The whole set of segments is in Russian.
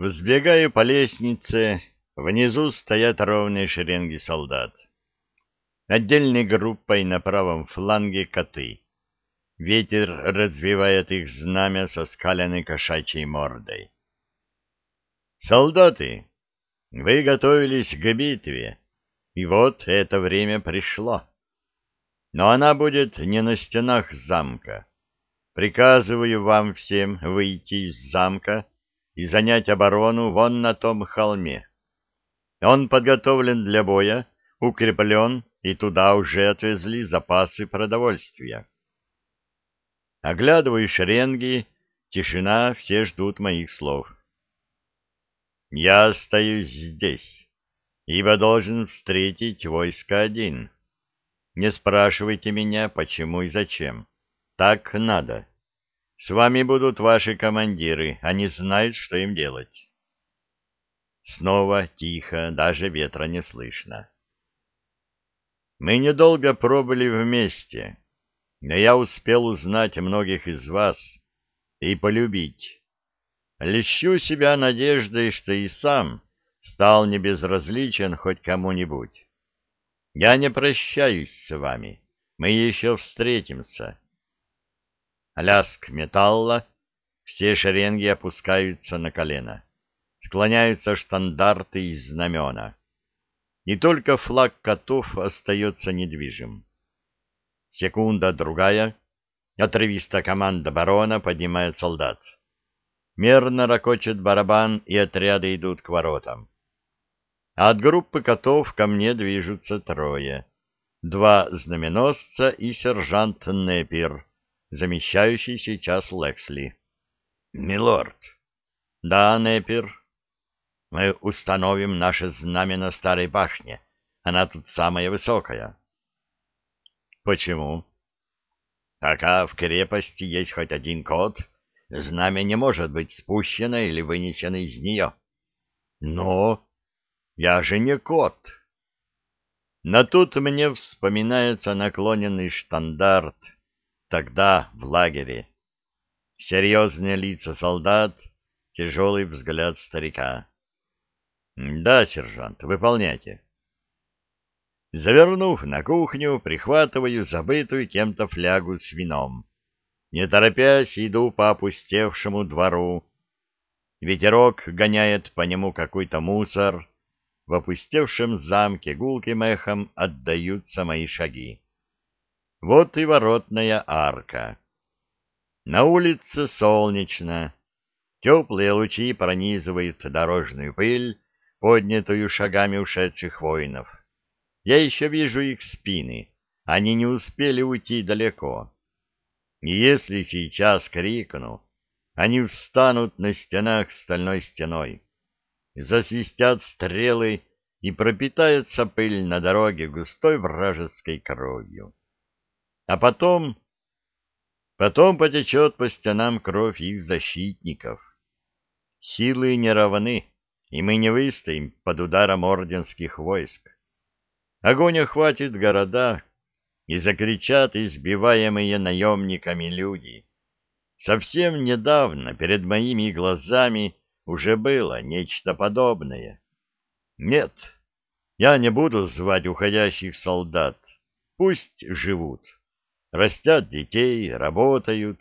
Взбегаю по лестнице, внизу стоят ровные шеренги солдат. Отдельной группой на правом фланге коты. Ветер развивает их знамя со скаленной кошачьей мордой. Солдаты, вы готовились к битве, и вот это время пришло. Но она будет не на стенах замка. Приказываю вам всем выйти из замка и занять оборону вон на том холме. Он подготовлен для боя, укреплен, и туда уже отвезли запасы продовольствия. Оглядываю шеренги, тишина, все ждут моих слов. Я остаюсь здесь, ибо должен встретить войско один. Не спрашивайте меня, почему и зачем. Так надо. С вами будут ваши командиры, они знают, что им делать. Снова тихо, даже ветра не слышно. Мы недолго пробыли вместе, но я успел узнать многих из вас и полюбить. Лещу себя надеждой, что и сам стал небезразличен хоть кому-нибудь. Я не прощаюсь с вами, мы еще встретимся. Ляск металла, все шеренги опускаются на колено. Склоняются штандарты и знамена. И только флаг котов остается недвижим. Секунда-другая, отрывистая команда барона поднимает солдат. Мерно ракочет барабан, и отряды идут к воротам. А от группы котов ко мне движутся трое. Два знаменосца и сержант Непир — замещающий сейчас Лексли. «Милорд!» «Да, Непир. Мы установим наше знамя на старой башне. Она тут самая высокая». «Почему?» «Пока в крепости есть хоть один кот, знамя не может быть спущено или вынесено из нее». «Но я же не кот!» Но тут мне вспоминается наклоненный штандарт — Тогда в лагере. Серьезные лица солдат, тяжелый взгляд старика. Да, сержант, выполняйте. Завернув на кухню, прихватываю забытую кем-то флягу с вином. Не торопясь, иду по опустевшему двору. Ветерок гоняет по нему какой-то мусор. В опустевшем замке гулким эхом отдаются мои шаги. Вот и воротная арка. На улице солнечно. Теплые лучи пронизывают дорожную пыль, поднятую шагами ушедших воинов. Я еще вижу их спины. Они не успели уйти далеко. И если сейчас крикну, они встанут на стенах стальной стеной. Засвистят стрелы и пропитается пыль на дороге густой вражеской кровью. А потом... Потом потечет по стенам кровь их защитников. Силы не равны, и мы не выстоим под ударом орденских войск. Огонь охватит города, и закричат избиваемые наемниками люди. Совсем недавно перед моими глазами уже было нечто подобное. Нет, я не буду звать уходящих солдат, пусть живут растят детей, работают.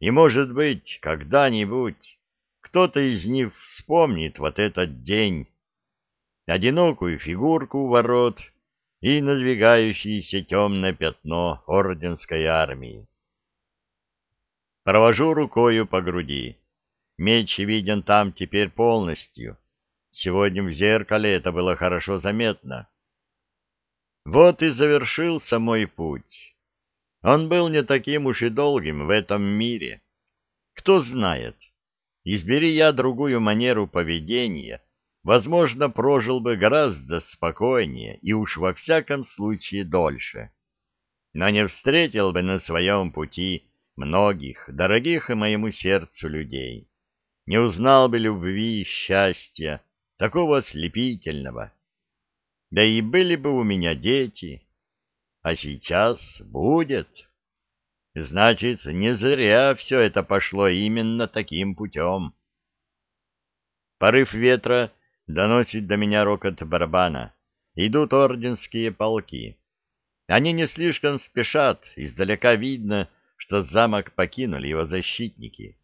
И, может быть, когда-нибудь кто-то из них вспомнит вот этот день, одинокую фигурку ворот и надвигающееся темное пятно орденской армии. Провожу рукою по груди. Меч виден там теперь полностью. Сегодня в зеркале это было хорошо заметно. Вот и завершился мой путь. Он был не таким уж и долгим в этом мире. Кто знает, избери я другую манеру поведения, возможно, прожил бы гораздо спокойнее и уж во всяком случае дольше. Но не встретил бы на своем пути многих, дорогих и моему сердцу людей. Не узнал бы любви и счастья, такого ослепительного. Да и были бы у меня дети, а сейчас будет. Значит, не зря все это пошло именно таким путем. Порыв ветра доносит до меня рокот барабана. Идут орденские полки. Они не слишком спешат, издалека видно, что замок покинули его защитники.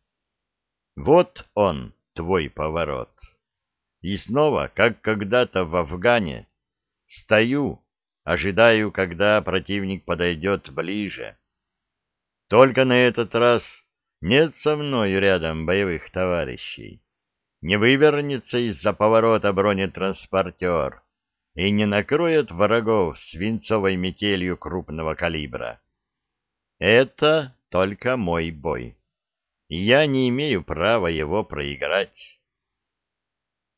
Вот он, твой поворот. И снова, как когда-то в Афгане, стою, ожидаю, когда противник подойдет ближе. Только на этот раз нет со мной рядом боевых товарищей. Не вывернется из-за поворота бронетранспортер и не накроет врагов свинцовой метелью крупного калибра. Это только мой бой. Я не имею права его проиграть.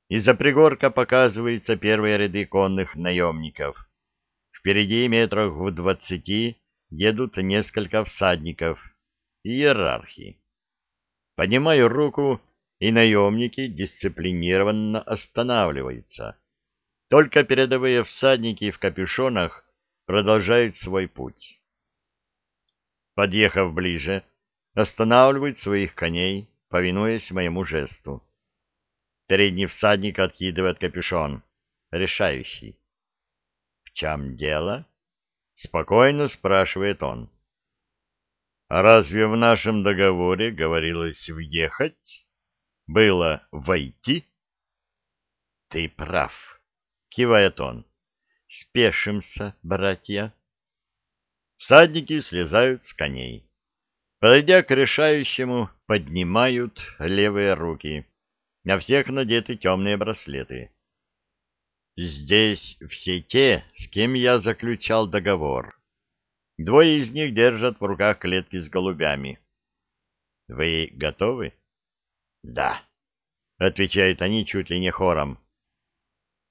Из-за пригорка показываются первые ряды конных наемников. Впереди метрах в двадцати едут несколько всадников, иерархи. Поднимаю руку, и наемники дисциплинированно останавливаются. Только передовые всадники в капюшонах продолжают свой путь. Подъехав ближе, останавливают своих коней, повинуясь моему жесту. Передний всадник откидывает капюшон. Решающий. — В чем дело? — спокойно спрашивает он. — А разве в нашем договоре говорилось въехать? Было войти? — Ты прав, — кивает он. — Спешимся, братья. Всадники слезают с коней. Подойдя к решающему, поднимают левые руки. На всех надеты темные браслеты. Здесь все те, с кем я заключал договор. Двое из них держат в руках клетки с голубями. Вы готовы? Да, отвечают они чуть ли не хором.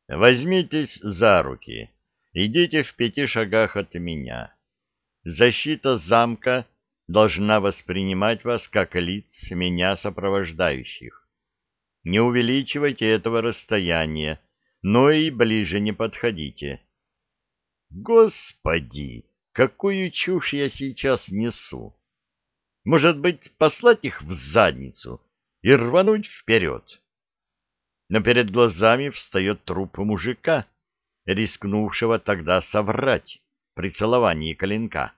Возьмитесь за руки. Идите в пяти шагах от меня. Защита замка должна воспринимать вас как лиц меня сопровождающих. Не увеличивайте этого расстояния, но и ближе не подходите. Господи, какую чушь я сейчас несу! Может быть, послать их в задницу и рвануть вперед? Но перед глазами встает труп мужика, рискнувшего тогда соврать при целовании коленка.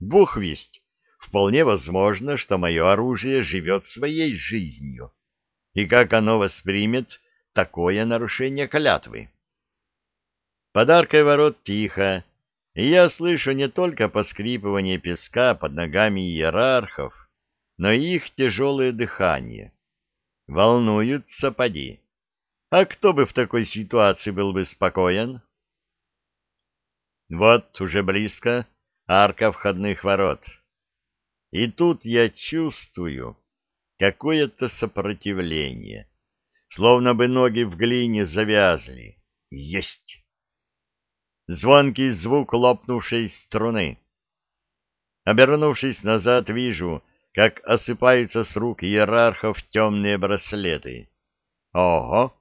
Бог весть, вполне возможно, что мое оружие живет своей жизнью и как оно воспримет такое нарушение клятвы. Подаркой ворот тихо, и я слышу не только поскрипывание песка под ногами иерархов, но и их тяжелое дыхание. Волнуются поди. А кто бы в такой ситуации был бы спокоен? Вот уже близко арка входных ворот. И тут я чувствую, какое-то сопротивление, словно бы ноги в глине завязли. Есть! Звонкий звук лопнувшей струны. Обернувшись назад, вижу, как осыпаются с рук иерархов темные браслеты. Ого!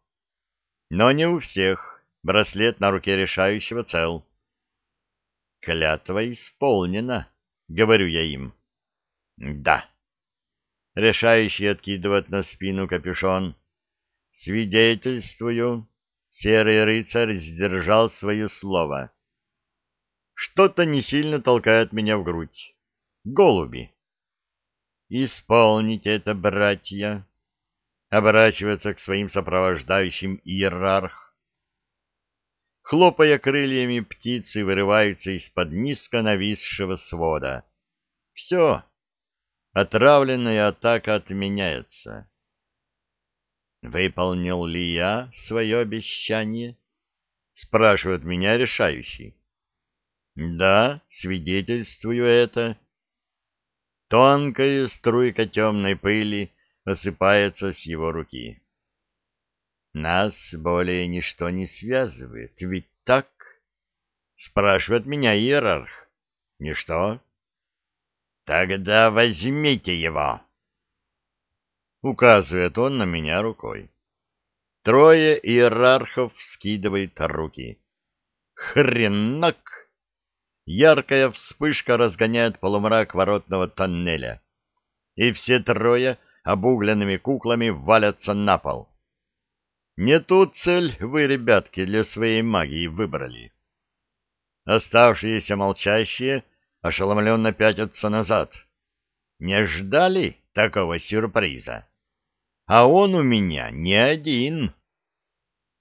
Но не у всех. Браслет на руке решающего цел. Клятва исполнена, говорю я им. Да. Решающий откидывает на спину капюшон. Свидетельствую, серый рыцарь сдержал свое слово. Что-то не сильно толкает меня в грудь. Голуби. Исполните это, братья. Оборачивается к своим сопровождающим иерарх. Хлопая крыльями, птицы вырываются из-под низко нависшего свода. Все, Отравленная атака отменяется. Выполнил ли я свое обещание? Спрашивает меня решающий. Да, свидетельствую это. Тонкая струйка темной пыли осыпается с его руки. Нас более ничто не связывает, ведь так? Спрашивает меня иерарх. Ничто? Тогда возьмите его. Указывает он на меня рукой. Трое иерархов скидывает руки. Хренак! Яркая вспышка разгоняет полумрак воротного тоннеля. И все трое обугленными куклами валятся на пол. Не ту цель вы, ребятки, для своей магии выбрали. Оставшиеся молчащие ошеломленно пятятся назад. Не ждали такого сюрприза? А он у меня не один.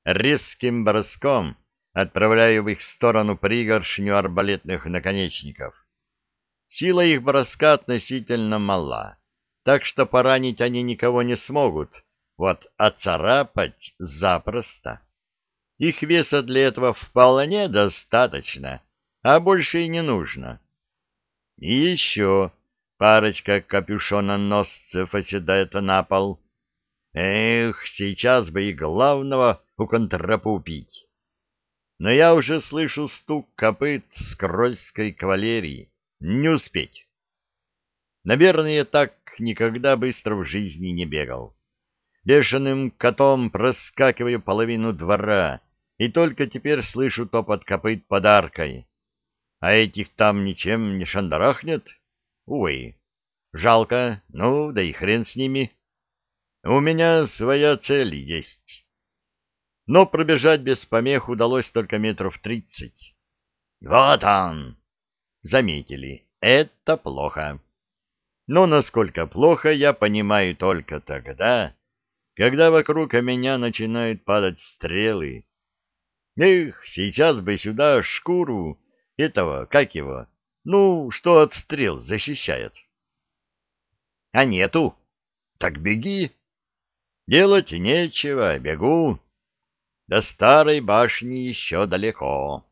Резким броском отправляю в их сторону пригоршню арбалетных наконечников. Сила их броска относительно мала, так что поранить они никого не смогут, вот оцарапать запросто. Их веса для этого вполне достаточно, а больше и не нужно. И еще парочка капюшононосцев оседает на пол. Эх, сейчас бы и главного у контрапупить. Но я уже слышу стук копыт скрольской кавалерии. Не успеть. Наверное, так никогда быстро в жизни не бегал. Бешеным котом проскакиваю половину двора, и только теперь слышу топот копыт подаркой. А этих там ничем не шандарахнет? Увы. Жалко, ну да и хрен с ними. У меня своя цель есть. Но пробежать без помех удалось только метров тридцать. Вот он! Заметили, это плохо. Но насколько плохо, я понимаю только тогда, когда вокруг меня начинают падать стрелы. Эх, сейчас бы сюда шкуру этого, как его, ну, что от стрел защищает. А нету. Так беги. Делать нечего, бегу. До старой башни еще далеко.